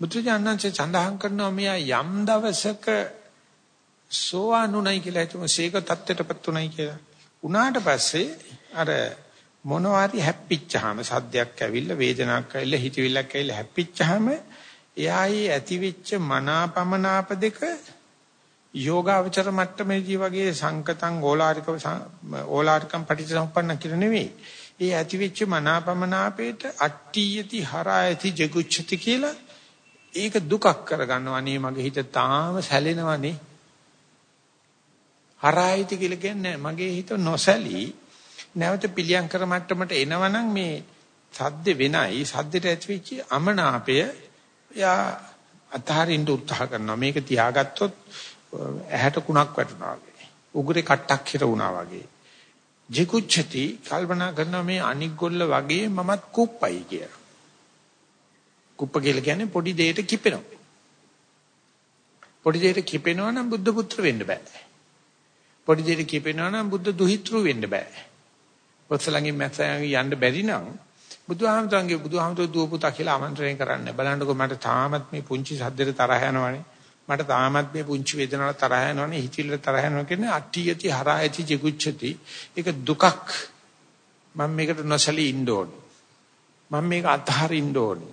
බුදුජානන්සේ සඳහන් කරනවා මෙයා යම් දවසක සෝවාන්ුණයි කියලා හිතමු සීක தත්ත්වයටපත් උණයි කියලා. උනාට පස්සේ අර මොනවාරි හැප්පිච්චාම සද්දයක් ඇවිල්ලා වේදනාවක් ඇවිල්ලා හිතවිල්ලක් ඇවිල්ලා හැප්පිච්චාම එයායි ඇතිවෙච්ච මනාපමනාප දෙක යෝගාවචර මට්ටමේදී වගේ සංකතං ඕලාරික ඕලාරිකම් පටිච්චසමුප්පන්න කියලා නෙවෙයි. ඒ ඇතිවෙච්ච මනාපමනාපේට අට්ඨියති හරායති ජගුච්ඡති කියලා ඒක දුකක් කරගන්නවා. අනේ මගේ හිත තාම සැලෙනවනේ. හරායති කියලා කියන්නේ මගේ හිත නොසැලී නැවත පිළියම් කර මට්ටමට එනවනම් මේ සද්ද වෙනයි සද්දට ඇතිවෙච්ච අමනාපය යා අතහරින්න උත්සාහ කරනවා මේක තියාගත්තොත් ඇහැට කුණක් වැටුණා වගේ උගුරේ කට්ටක් හිර වුණා වගේ ජිකුච්ඡති කල්පනා කරනවා මේ අනික් ගොල්ල වගේ මමත් කුප්පයි කියලා කුප්ප කියලා කියන්නේ පොඩි දෙයකට කිපෙනවා. පොඩි දෙයකට කිපෙනවා නම් බුද්ධ පුත්‍ර වෙන්න බෑ. පොඩි දෙයකට කිපෙනවා නම් බුද්ධ දුහිතෘ වෙන්න බෑ. ඔස්සලංගෙන් මැස්සයන් යන්න බැරි නම් බුදුහාමතුන්ගේ බුදුහාමතුන් දුව පුතා කියලා ආමන්ත්‍රණය කරන්න. බලන්නකෝ මට තාමත් මේ පුංචි සද්දෙට තරහ යනවනේ. මට තාමත් මේ පුංචි වේදනාවට තරහ යනවනේ. හිතිල්ල තරහ යනවා කියන්නේ අට්ඨියති හරායති ජිගුච්ඡති. ඒක දුකක්. මම මේකට නොසලී ඉන්න ඕනේ. මම මේක අත්හරින්න ඕනේ.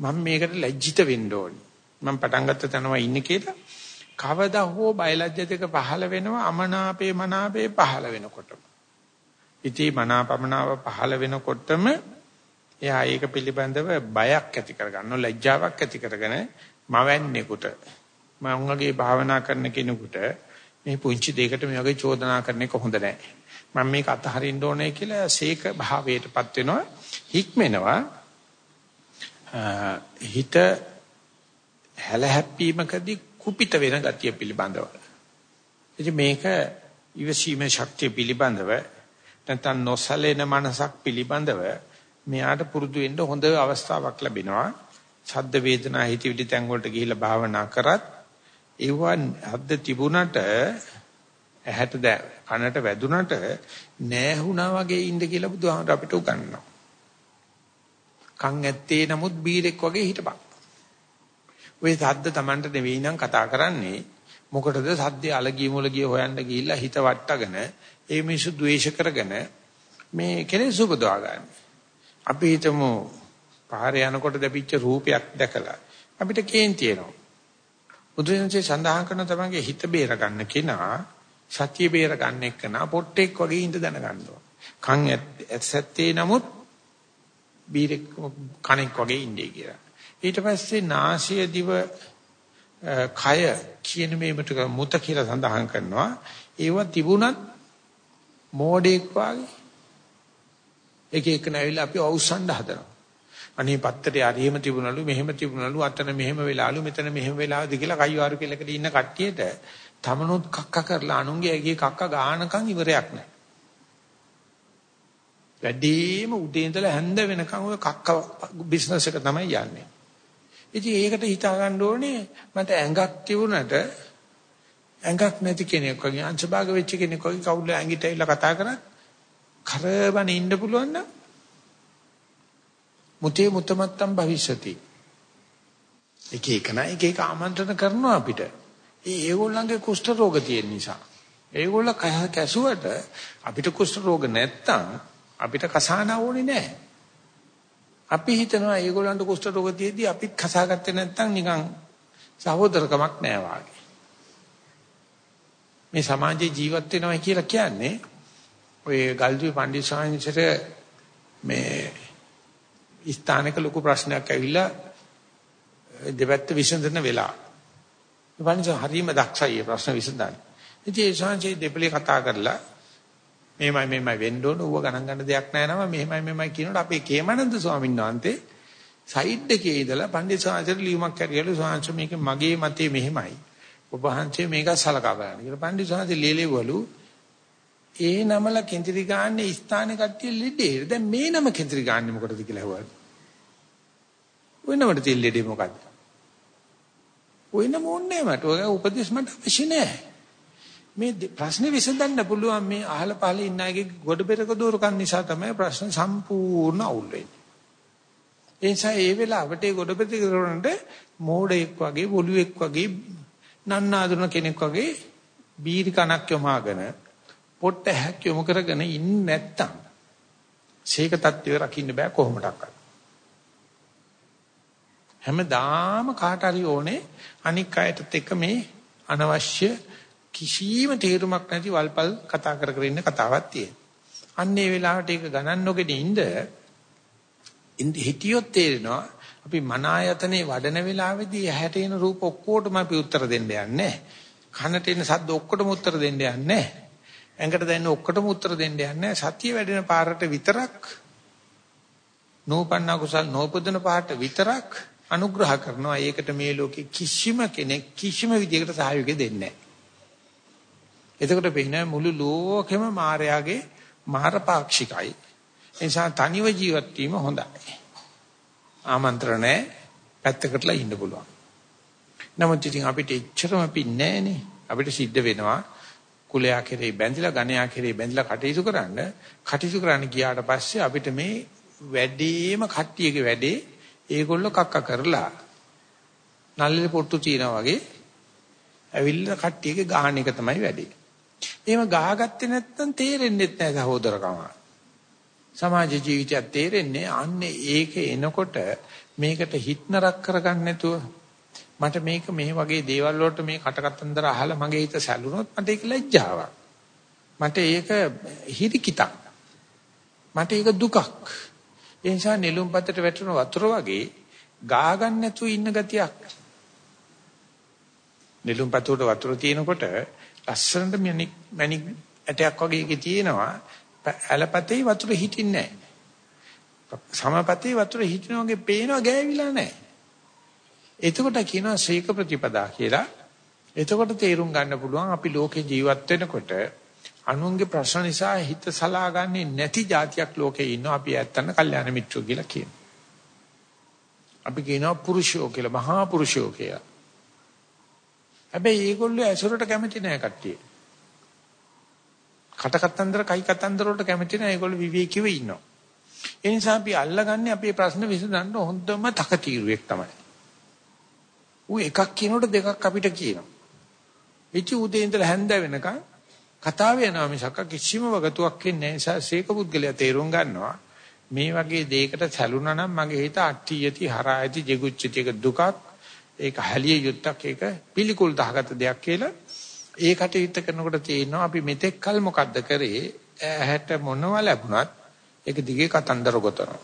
මම මේකට ලැජ්ජිත වෙන්න ඕනේ. මම පටන් ගත්ත තැනම ඉන්නේ කියලා කවදා හෝ බයලජ්‍ය දෙක පහළ වෙනවා අමනාපේ මනාපේ පහළ වෙනකොටම. ඉතී මනාපමනාව පහළ වෙනකොටම එයා ඒක පිළිබඳව බයක් ඇති කරගන්නවා ලැජ්ජාවක් ඇති කරගෙන මවන්නේකට මම වගේ භාවනා කරන කෙනෙකුට මේ පුංචි දෙයකට මේ වගේ චෝදනා කරන එක හොඳ නැහැ මම මේක අතහරින්න ඕනේ කියලා සීක භාවයටපත් වෙනවා හික්මෙනවා. හිත හැලහැප්පීමකදී කුපිත වෙන ගතිය පිළිබඳව ඉතින් මේක ඉවසීමේ ශක්තිය පිළිබඳව නැත්නම් නොසලෙන මනසක් පිළිබඳව මෙයාට පුරුදු වෙන්න හොඳ අවස්ථාවක් ලැබෙනවා. ශබ්ද වේදනා හිතවිලි තැන් වලට ගිහිල්ලා භාවනා කරත් ඒවන් හද්ද තිබුණට ඇහැට කනට වැදුනට නෑහුණා වගේ ඉන්න කියලා බුදුහාමර අපිට උගන්වනවා. කන් ඇත්තේ නමුත් බීරෙක් වගේ හිටපන්. ওই සද්ද Tamanට නෙවෙයි නම් කතා කරන්නේ මොකටද සද්දේ අලගිය මුලගිය හොයන්න ගිහිල්ලා හිත වට්ටගෙන ඒ මිනිස්සු ද්වේෂ කරගෙන මේ කෙලෙස් උපදවා ගන්න. අපි හිතමු පාරේ යනකොට දැපිච්ච රූපයක් දැකලා අපිට කේන්ති එනවා. බුදුරජාණන්සේ සඳහන් කරන තමන්ගේ හිත බේර ගන්න කෙනා සතිය බේර ගන්න එක්කනා පොට්ටෙක් වගේ ඉඳ දැනගන්නවා. කන් ඇත්තේ නමුත් බීරෙක් කණෙක් වගේ ඉන්නේ කියලා. ඊට පස්සේ නාසය දිව කය කියන මේකට මුත කියලා සඳහන් කරනවා. ඒව තිබුණත් මෝඩෙක් වාගේ එක එක නැවිලා අපි අවුස්සන්න හදනවා. අනේ පත්තරේ අරිහෙම තිබුණලු මෙහෙම තිබුණලු අතන මෙහෙම වෙලාලු මෙතන මෙහෙම වෙලාවද කියලා කයිවාරු කෙලකට ඉන්න කට්ටියට තමනුත් කක්ක කරලා අනුන්ගේ ඇගේ කක්ක ගානකම් ඉවරයක් නැහැ. වැඩිම උදේ ඉඳලා හැන්ද වෙනකම් ඔය කක්ක බිස්නස් එක තමයි යන්නේ. ඉතින් ඒකට හිතා ගන්න ඕනේ මට ඇඟක් තිබුණට ඇඟක් නැති කෙනෙක් වගේ අංශභාග වෙච්ච කෙනෙක් වගේ කවුරුල ඇඟිට ඇවිල්ලා කතා කරත් කරබන ඉන්න පුළුවන් නම් මුතේ මුතමත්තම් භවිෂති. එක එක නයි එක එක ආමන්ත්‍රණ කරනවා අපිට. ඒ ඒගොල්ලන්ගේ කුෂ්ඨ රෝග තියෙන නිසා. ඒගොල්ල කැසුවට අපිට කුෂ්ඨ රෝග නැත්තම් අපිට කසාන ඕනේ නැහැ අපි හිතනවා ඒගොල්ලන්ට කුෂ්ඨ රෝග තියෙද්දි අපිත් කසාගත්තේ නැත්තම් නිකන් සහෝදරකමක් නැහැ වාගේ මේ සමාජයේ ජීවත් වෙනවා කියලා කියන්නේ ඔය ගල්දුවේ පණ්ඩිත සාංශයට මේ ස්ථානික ලොකු ප්‍රශ්නයක් ඇවිල්ලා දෙපැත්ත විසඳන වෙලාව. පණ්ඩිත හරීම දක්ෂයි මේ ප්‍රශ්න විසඳන්න. ඉතින් ඒ සාංශයේ දෙපළේ කතා කරලා මේමයි මේමයි වෙන්න ඕන ඌව ගණන් ගන්න දෙයක් නැහැ නම මෙහෙමයි මෙහෙමයි කියනකොට අපේ කේමනන්ද ස්වාමීන් වහන්සේ සයිඩ් එකේ ඉඳලා පණ්ඩිත සාංශයට ලියුමක් කරියලු සාංශ මේක මගේ මතේ මෙහෙමයි. ඔබ වහන්සේ මේක සලකා බලන්න කියලා පණ්ඩිත සාන්ති ලියලෙවලු ඒ නමල කේන්ද්‍රී ගාන්නේ ස්ථානේ කට්ටිය ලෙඩේ. දැන් මේ නම කේන්ද්‍රී ගාන්නේ මොකටද කියලා හුවා ඔය නමට තියෙන ලෙඩේ මොකද්ද? ඔය නම ඕනේ මට. ඔය උපදේශ මට අවශ්‍ය නැහැ මේ ප්‍රශ්නේ විසඳන්න පුළුවන් මේ අහල පහල ඉන්න අයගේ ගොඩ පෙරක දෝරකන් නිසා තමයි ප්‍රශ්න සම්පූර්ණ අවුල් වෙන්නේ. ඒ නිසා ඒ වෙලාවට ඒ ගොඩ ප්‍රතිකරණයට මෝඩෙක් වගේ බොළුවෙක් වගේ නන්නාඳුන කෙනෙක් වගේ බීරි කණක් යොමාගෙන පොට්ට හැක් යොමු කරගෙන ඉන්නේ නැත්තම් සීක තත්ත්වය රකින්න බෑ කොහොමඩක්වත්. හැමදාම කාට හරි ඕනේ අනික් අයටත් එක්ක මේ අනවශ්‍ය කිසිම තේරුමක් නැති වල්පල් කතා කර කර ඉන්න කතාවක් තියෙනවා. අන්න ඒ වෙලාවට ඒක ගණන් නොගෙන ඉඳ ඉඳ හිටියොත් තේරෙනවා අපි මන ආයතනේ වඩන වෙලාවේදී ඇහැට එන රූප ඔක්කොටම අපි උත්තර දෙන්න යන්නේ කනට එන ශබ්ද ඔක්කොටම උත්තර දෙන්න යන්නේ ඇඟට දැනෙන ඔක්කොටම උත්තර දෙන්න යන්නේ සතිය වැඩෙන පාරට විතරක් නෝපන්න කුසල් නෝපදන පාරට විතරක් අනුග්‍රහ කරනවා. ඒකට මේ ලෝකේ කිසිම කෙනෙක් කිසිම විදියකට සහයෝගය දෙන්නේ නැහැ. එතකොට පේන මුළු ලෝකෙම මායාවේ මාරපාක්ෂිකයි ඒ නිසා තනිව ජීවත් වීම හොඳයි. ආමන්ත්‍රණය පැත්තකටලා ඉන්න පුළුවන්. නමුත් ඉතින් අපිට එච්චරම පින්නේ නැහනේ. අපිට සිද්ධ වෙනවා කුලයා කෙරේ බැඳිලා ගණයා කෙරේ බැඳිලා කටයුතු කරන්න. කටයුතු කරන්න ගියාට පස්සේ අපිට මේ වැඩිම කට්ටියගේ වැඩේ ඒගොල්ලෝ කක්ක කරලා නල්ලේ පොට්ටු තියනා වගේ ඇවිල්ලා කට්ටියගේ ගාහන එක තමයි වැඩේ. එහෙම ගහගත්තේ නැත්නම් තේරෙන්නේ නැහැ සහෝදරකම. සමාජ ජීවිතයක් තේරෙන්නේ අන්නේ ඒක එනකොට මේකට හිත නරක කරගන්න නැතුව මට මේක මේ වගේ දේවල් වලට මේ කටකතන්දර අහලා මගේ හිත සැලුනොත් මට ඒක ලැජ්ජාවක්. මට ඒක හිරිකිතක්. මට ඒක දුකක්. ඒ නිසා නෙළුම් පතට වැටෙන වතුර වගේ ගා ගන්න නැතුව ඉන්න ගතියක්. නෙළුම් පතට වතුර තියෙනකොට ලස්සනට මණික් මණික් ඇටයක් වගේ එකේ තියෙනවා ඇලපතේ වතුර හිටින්නේ නැහැ. සමපතේ වතුර හිටින වගේ පේනවා ගෑවිලා නැහැ. එතකොට කියනවා ශීක ප්‍රතිපදා කියලා. එතකොට තේරුම් ගන්න පුළුවන් අපි ලෝකේ ජීවත් වෙනකොට අනුන්ගේ ප්‍රශ්න නිසා හිත සලාගන්නේ නැති જાතියක් ලෝකේ ඉන්නවා අපි ඇත්තන්න කල්යාණ මිත්‍රෝ කියලා කියනවා. අපි කියනවා පුරුෂයෝ කියලා මහා පුරුෂයෝ කියලා. හැබැයි ඒගොල්ලෝ ඇසුරට කැමති නෑ කට්ටිය. කට කතන්දර කයි කතන්දර වලට කැමති නැහැ. ඒගොල්ලෝ විවේකීව ඉන්නවා. ඒ නිසා අපි අල්ලගන්නේ අපේ ප්‍රශ්න විසඳන්න හොඳම තකතිරුවෙක් තමයි. ඌ එකක් කියනකොට දෙකක් අපිට කියනවා. ඉති උදේ ඉඳලා හැන්ද වෙනකන් කතාව යනවා මිසක් කිසිම වගතුවක් වෙන්නේ නැහැ. නිසා සීක පුද්ගලයා තේරුම් ගන්නවා මේ වගේ දෙයකට සැලුනා නම් මගේ හිත අට්ටියති හරායති ජෙගුච්චති එක දුකක් ඒක හැලිය යුත්තක් ඒක පිළිකුල් දහගත දෙයක් කියලා ඒ කටයුත්ත කරනකොට තේිනවා අපි මෙතෙක් කල මොකද්ද කරේ ඇහැට මොනව ලැබුණත් ඒක දිගේ කතන්දර ගොතනවා.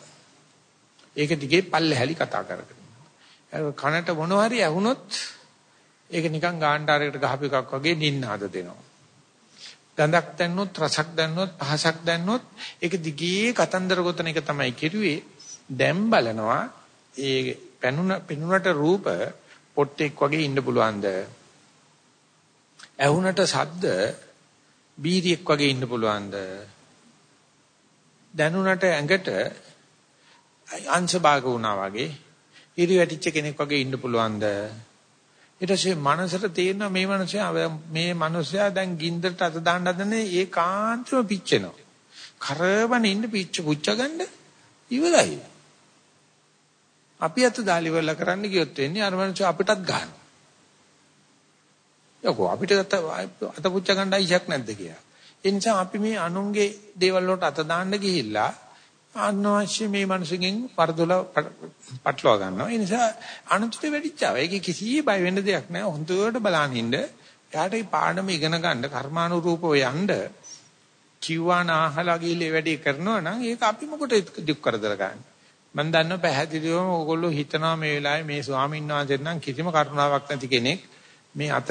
ඒක දිගේ පල්ලෙහැලි කතා කරගෙන. කනට මොනව හරි ඇහුනොත් ඒක නිකන් ගාන්ඩාරයකට ගහපු එකක් වගේ නින්නාද දෙනවා. ගඳක් දැන්නොත් රසක් දැන්නොත් පහසක් දැන්නොත් ඒක දිගේ කතන්දර ගොතන එක තමයි කෙරුවේ. දැන් බලනවා ඒ පෙනුන පෙනුනට රූප පොට්ටෙක් වගේ ඉන්න පුළුවන්ද? ඇහුනට සද්ද බීරියෙක් වගේ ඉන්න පුළුවන්ද? දැනුණට ඇඟට අංශ භාග වුණා වගේ ඉරි වැටිච්ච කෙනෙක් වගේ ඉන්න පුළුවන්ද? ඊට පස්සේ මනසට තේරෙනවා මේ මනුස්සයා මේ මනුස්සයා දැන් ගින්දරට අත දාන්න හදනේ ඒකාන්තව පිච්චෙනවා. කරවන ඉන්න පිච්ච පුච්ච ගන්න ඉවරයි. අපි අත දාලි වල කරන්න ගියොත් වෙන්නේ අර මනුස්සයා අපිටත් ගන්නවා. යකෝ අපිට අත පුච්ච ගන්න අයියක් නැද්ද කියලා. ඒ නිසා අපි මේ අනුන්ගේ දේවල් වලට අත දාන්න ගිහිල්ලා අනවශ්‍ය මේ මිනිසුන්ගෙන් වරදොල පටලවා ගන්නවා. ඒ නිසා අනුතුතේ වැඩිච්චාව. ඒකේ කිසි බය වෙන්න දෙයක් නැහැ. හොඳට බලන් ඉන්න. එයාට මේ පාඩම ඉගෙන ගන්න කර්මානුරූපව යන්න කිව්වාන අහලා ගිහලා වැඩේ කරනවා නම් ඒක අපි මොකට දුක් කරදර ගන්න. මම දන්නවා පැහැදිලිවම ඕගොල්ලෝ හිතනවා මේ වෙලාවේ මේ ස්වාමීන් වහන්සේ නම් කිසිම කරුණාවක් නැති කෙනෙක්. මේ අත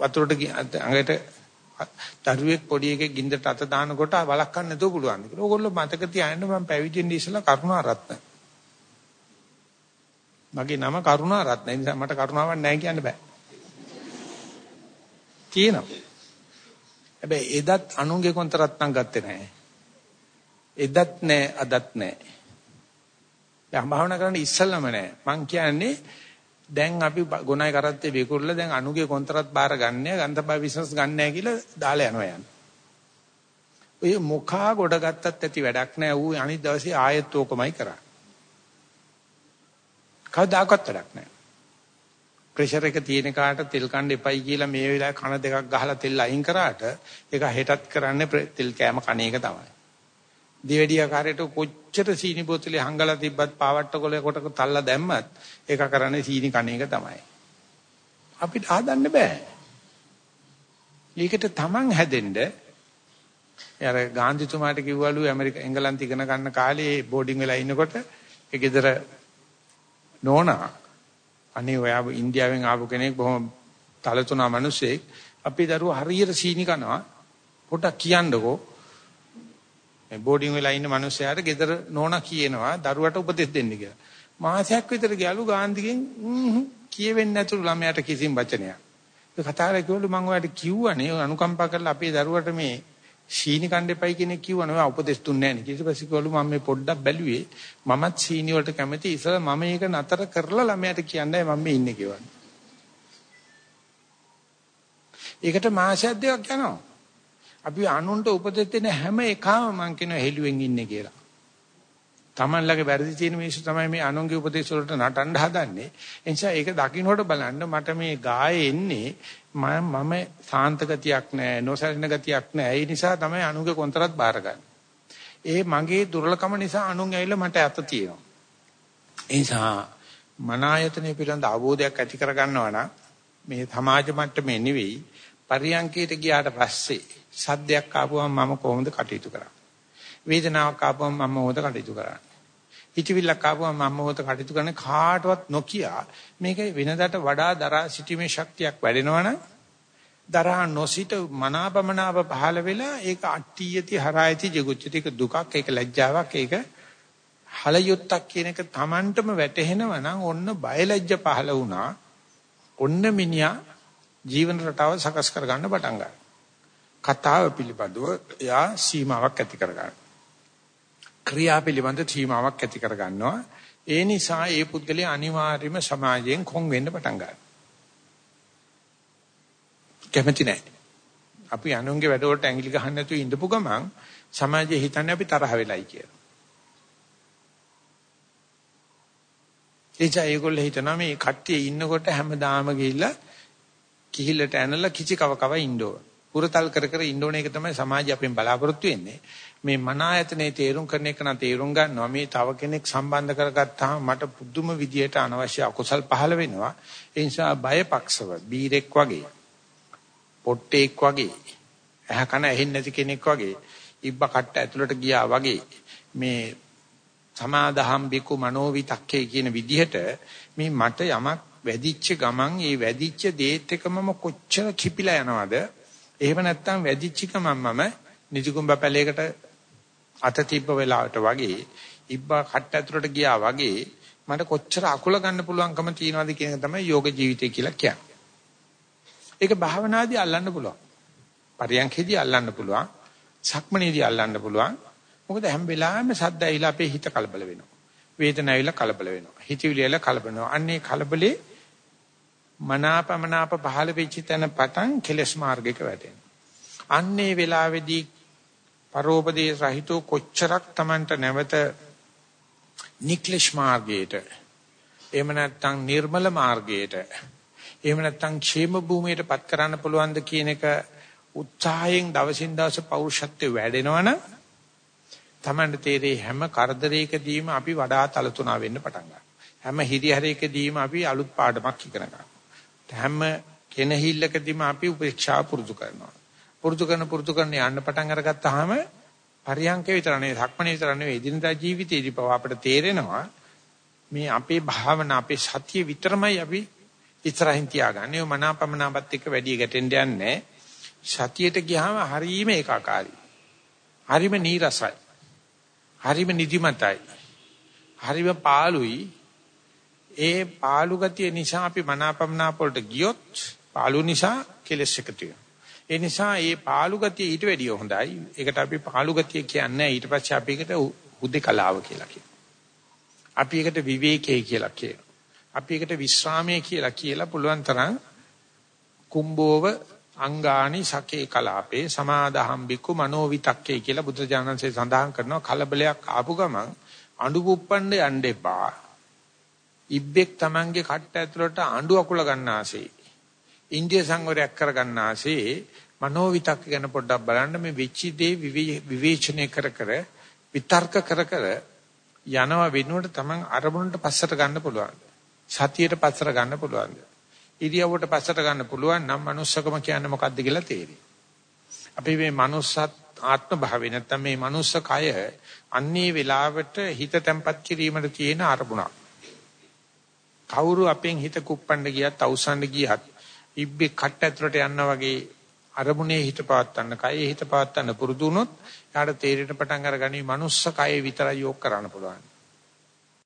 වතුරට අඟට දරුවෙක් පොඩි එකෙක් ගින්දරට අත දානකොට වළක්වන්න නැතුව පුළුවන් කියලා. ඕගොල්ලෝ මතක තියාගන්න මම පැවිදෙන්න ඉස්සලා කරුණාරත්න. මගේ නම කරුණාරත්න. ඒ නිසා මට කරුණාවක් නැහැ කියන්න බෑ. කියනවා. හැබැයි එදත් අනුන්ගේ කොන්තරත් නම් ගත්තේ නැහැ. එදත් නැහැ අදත් නැහැ. දැන් භාවනා කරන්න ඉස්සල්ලාම නැහැ. මං කියන්නේ දැන් අපි ගොනයි කරත්තේ විකුරලා දැන් අනුගේ කොන්තරත් බාර ගන්නෑ ගන්තබා බිස්නස් ගන්නෑ කියලා දාලා යනවා යන්නේ. ඔය මුඛා ගොඩ ගත්තත් ඇති වැඩක් නෑ ඌ අනිත් දවසේ ආයෙත් ඕකමයි කරන්නේ. කවදාකවත් වැඩක් නැහැ. ප්‍රෙෂර් එක තියෙන කාට තෙල් කන්න එපයි කියලා මේ වෙලාවේ කන දෙකක් ගහලා තෙල් අයින් කරාට ඒක හෙටත් කරන්නේ තෙල් කෑම කණ එක තමයි. දිවෙඩියාකාරයට කොච්චර සීනි බෝතලේ හංගලා තිබ්බත් පාවට්ට කොලේ කොටක තල්ලා දැම්මත් ඒක කරන්නේ සීනි කණ එක තමයි. අපිට ආදන්න බෑ. ඒකට තමන් හැදෙන්න අර ගාන්ධිතුමාට කිව්වලු ඇමරික එංගලන්ත ඉගෙන ගන්න කාලේ බෝඩින් වෙලා ඉන්නකොට ඒ ගෙදර නෝනා අනේ ඔයා ඉන්දියාවෙන් ආපු කෙනෙක් බොහොම තලතුණා මිනිස්සෙක් අපේ දරුවා හරියට සීනි කනවා පොඩක් කියන්නකෝ මේ බෝඩින් වෙලා ඉන්න මිනිස්සයාට ගෙදර නෝනා කියනවා දරුවට උපදෙස් දෙන්න කියලා මාසයක් විතර ගියලු ගාන්ධිගෙන් කියවෙන්නේ නැතුළු ළමයාට කිසිම වචනයක් ඒ කතාවේ කිව්වලු මම ඔයාලට කිව්වනේ අනුකම්පා කරලා අපේ දරුවට මේ සීනි කන්න එපයි කියන කිව්වනේ ඔයා උපදෙස් දුන්නේ නැහැ නේ. ඊට පස්සේ කිව්වලු මම මේ පොඩ්ඩක් බැලුවේ මමත් සීනි වලට කැමති ඉතල මම මේක නතර කරලා ළමයාට කියන්නයි මම මේ ඉන්නේ කියලා. ඒකට මාසයක් දෙකක් යනවා. අපි අනුන්ට උපදෙස් දෙන හැම එකම මං කියනවා හෙළුවෙන් ඉන්නේ කියලා. Taman ළඟ වැරදි තියෙන මිනිස්සු තමයි මේ අනුන්ගේ උපදේශ වලට නටන්න හදන්නේ. ඒ නිසා ඒක දකින්නකොට බලන්න මට මේ ගායේ එන්නේ මම මම සාන්ත ගතියක් නැහැ, නොසලින ගතියක් නැහැ. ඒ නිසා තමයි අනුන්ගේ කොන්තරත් බාරගන්නේ. ඒ මගේ දුර්ලකම නිසා අනුන් ඇවිල්ලා මට අත තියෙනවා. ඒ නිසා මනායතනෙ පිළිබඳ අවබෝධයක් ඇති කර ගන්නවා නම් මේ සමාජ මට්ටමේ නෙවෙයි පරියන්කයට ගියාට පස්සේ සද්දයක් ආපුවම මම කොහොමද කටයුතු කරන්නේ? වේදනාවක් ආපුවම මම මොකද කටයුතු කරන්නේ. හිතවිල්ලක් ආපුවම මම මොකද කටයුතු කරන්නේ කාටවත් නොකිය මේක වෙනදාට වඩා දරා සිටීමේ ශක්තියක් වැඩෙනවනම් දරා නොසිට මනාපමනාප පහළ වෙලා ඒක අට්ටියති හරායති ජගුච්චතික දුකක් ඒක ලැජ්ජාවක් ඒක හලයුත්තක් කියන එක Tamanටම වැටහෙනවා නම් ඔන්න බයලජ්ජ පහළ වුණා ඔන්න මිනිහා ජීවන රටාව සකස් කරගන්න පටන් ගන්නවා කතාව පිළිබඳව එයා සීමාවක් ඇති කරගන්නවා ක්‍රියා පිළිබඳ සීමාවක් ඇති කර ගන්නවා. ඒ නිසා ඒ පුද්ගලයා අනිවාර්යයෙන්ම සමාජයෙන් කොන් වෙන්න පටන් ගන්නවා. කැමති නැහැ. අපි අනුන්ගේ වැඩවලට ඇඟිලි ගහන්න නැතුව ඉඳපු ගමන් සමාජයේ හිතන්නේ අපි තරහ වෙලයි කියලා. එචා ඒගොල්ලෝ හිතනවා මේ කට්ටිය ඉන්නකොට හැමදාම ගිහිල්ලා කිහිල්ලට ඇනලා කිචි කව කව ඉන්න ඕන. පුරතල් කර කර ඉන්න ඕන එක තමයි සමාජය අපෙන් බලාපොරොත්තු වෙන්නේ. මේ මන ආයතනේ තේරුම් කරන එක නම් තේරුම් ගන්නවා මේ තව කෙනෙක් සම්බන්ධ කරගත්තාම මට පුදුම විදියට අනවශ්‍ය අකුසල් පහළ වෙනවා ඒ නිසා බයපක්ෂව බීරෙක් වගේ පොට්ටෙක් වගේ ඇහ කන ඇහෙන්නේ නැති කෙනෙක් වගේ ඉබ්බ කට්ට ඇතුළට ගියා වගේ මේ සමාදහම් බිකු මනෝවිතක්කේ කියන විදිහට මේ මට යමක් වැදිච්ච ගමන් ඒ වැදිච්ච දේත් එකමම කොච්චර කිපිලා යනවද එහෙම නැත්නම් වැදිච්ච ගමන් මම නිජකුම්බ පැලයකට අත තිබ්බ වෙලාවට වගේ ඉබ්බා කට්ට ඇතුලට ගියා වගේ මට කොච්චර අකුල ගන්න පුළුවන්කම තියනවද කියන එක තමයි යෝග ජීවිතය කියලා කියන්නේ. ඒක භාවනාදී අල්ලන්න පුළුවන්. පරියන්ඛේදී අල්ලන්න පුළුවන්. සක්මනේදී අල්ලන්න පුළුවන්. මොකද හැම වෙලාවෙම සද්ද ඇවිල්ලා අපේ හිත කලබල වෙනවා. වේදන ඇවිල්ලා කලබල වෙනවා. හිතවිලි ඇවිල්ලා කලබල වෙනවා. අන්නේ කලබලේ මනාපමනාප පහළ වෙච්ච තැන පටන් කෙලස් මාර්ගයක වැටෙනවා. අන්නේ වෙලාවේදී පරෝපදේශ රහිතෝ කොච්චරක් Tamanට නැවත නික්ලේශ මාර්ගයට එහෙම නැත්නම් නිර්මල මාර්ගයට එහෙම නැත්නම් ക്ഷേම භූමියටපත් කරන්න පුළුවන්ද කියන එක උත්සාහයෙන් දවසින් දවස පෞරුෂත්වය වැඩෙනවනම් Tamanට තේරෙයි හැම කරදරයකදීම අපි වඩා තලතුණා වෙන්න පටන් ගන්නවා. හැම හිරිහැරයකදීම අපි අලුත් පාඩමක් ඉගෙන ගන්නවා. හැම කෙනහිල්ලකදීම අපි උපේක්ෂා පුරුදු කරනවා. පුරුදු කරන පුරුදු කරන යන්න පටන් අරගත්තාම පරියන්කේ විතර නෙවෙයි සක්මණේ විතර නෙවෙයි එදිනදා ජීවිතේදී පව අපිට තේරෙනවා මේ අපේ භාවනා අපේ සතිය විතරමයි අපි ඉස්සරහින් තියාගන්නේ. මනාපමනාපත් එක්ක වැඩි ගැටෙන්න යන්නේ. සතියට ගියාම හරීම ඒකාකාරයි. හරීම නීරසයි. හරීම නිදිමතයි. හරීම පාළුයි. ඒ පාළු ගතිය නිසා අපි මනාපමනාප වලට ගියොත් පාළු නිසා කෙලස් එකතු වෙනවා. ඒ නිසා මේ පාළු ගතිය ඊට වැඩිය හොඳයි. ඒකට අපි පාළු ගතිය කියන්නේ ඊට පස්සේ අපි ඒකට උදේකලාව කියලා කියනවා. අපි ඒකට විවේකයේ කියලා කියනවා. අපි ඒකට විශ්‍රාමයේ කියලා කියලා පුළුවන් තරම් කුම්බෝව අංගානි සකේ කලාපේ සමාදහම් බිකු මනෝවිතක්කේ කියලා බුදුජානන්සේ සඳහන් කරනවා කලබලයක් ආපු ගමන් අඬු පුප්පන්න යන්න එපා. ඉබ්බෙක් Tamange කට්ට ඇතුළට අඬු අකුල ගන්නාසේ. ඉන්දිය සංවරයක් කර ගන්නාසේ මනෝවිතක් ගැන පොඩ්ඩක් බලන්න මේ වෙච්ච දේ විවේචනය කර කර විතර්ක කර කර යනවා වෙනුවට Taman අරමුණට පස්සට ගන්න පුළුවන්. සතියට පස්සට ගන්න පුළුවන්. ඉරියව්වට පස්සට ගන්න පුළුවන් නම් manussකම කියන්නේ මොකක්ද කියලා තේරෙයි. අපි මේ manussත් ආත්ම භාවය නැත්තම් මේ manuss කය අන්නේ වෙලාවට හිත තැම්පත් කිරීමට තියෙන අරමුණක්. කවුරු අපෙන් හිත කුප්පන්න ගියත් අවසන්න ගියත් ඉබ්බේ කට ඇතුලට යන්න වගේ අරමුණේ හිත පවත්තන්න කයේ හිත පවත්තන්න පුරුදු වුණොත් යාට තේරෙන පටන් අරගනි manuss කයේ විතරයි යොක් කරන්න පුළුවන්.